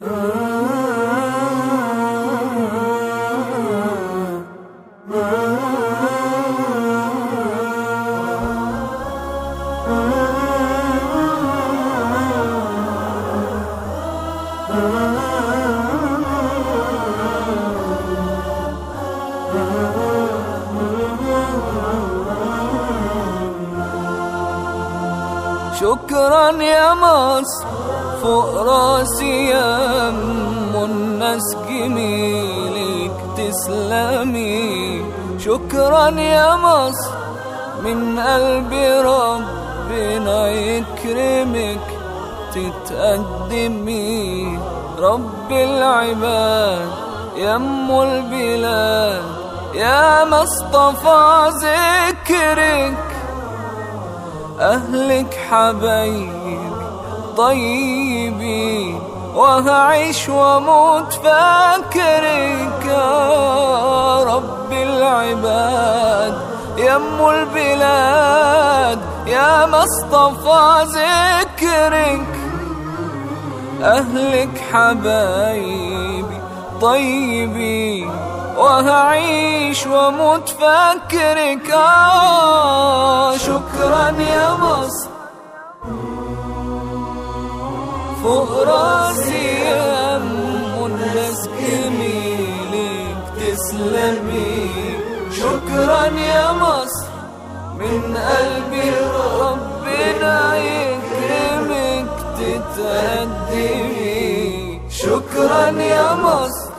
Oh شكرا يا مصر فوق راسي يا ام الناس جميلك تسلمي. شكرا يا مصر من قلبي ربنا يكرمك تتقدمي. رب العباد يا أم البلاد يا مصطفى ذكرك. أهلك حبايبي طيبي وهعيش وأموت فاكرك. يا رب العباد يا أم البلاد يا مصطفى ذكرك. أهلك حبايبي طيبي وهعيش وأموت فاكرك. آه فوق راسي يا ام الناس جميلك تسلمي. شكرا يا مصر من قلبي ربنا يكرمك تتقدمي. شكرا يا مصر